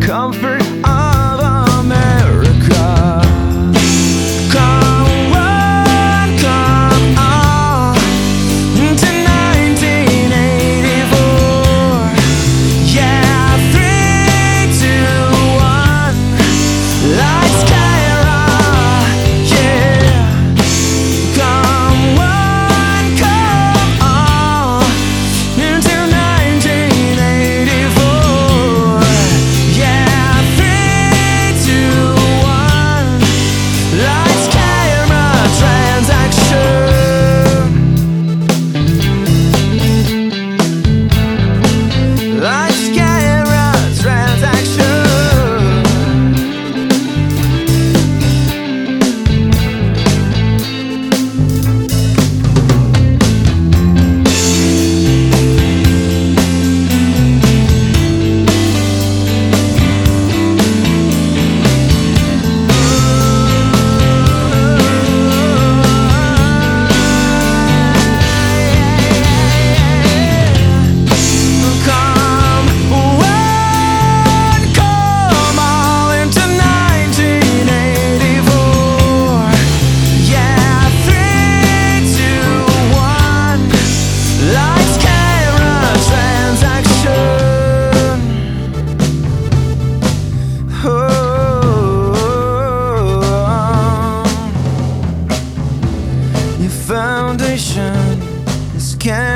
comfort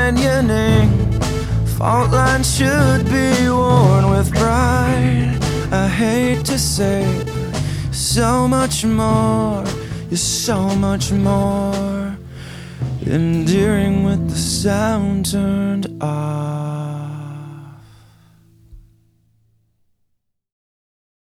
canyoning. Fault lines should be worn with pride. I hate to say so much more. You're so much more endearing with the sound turned off.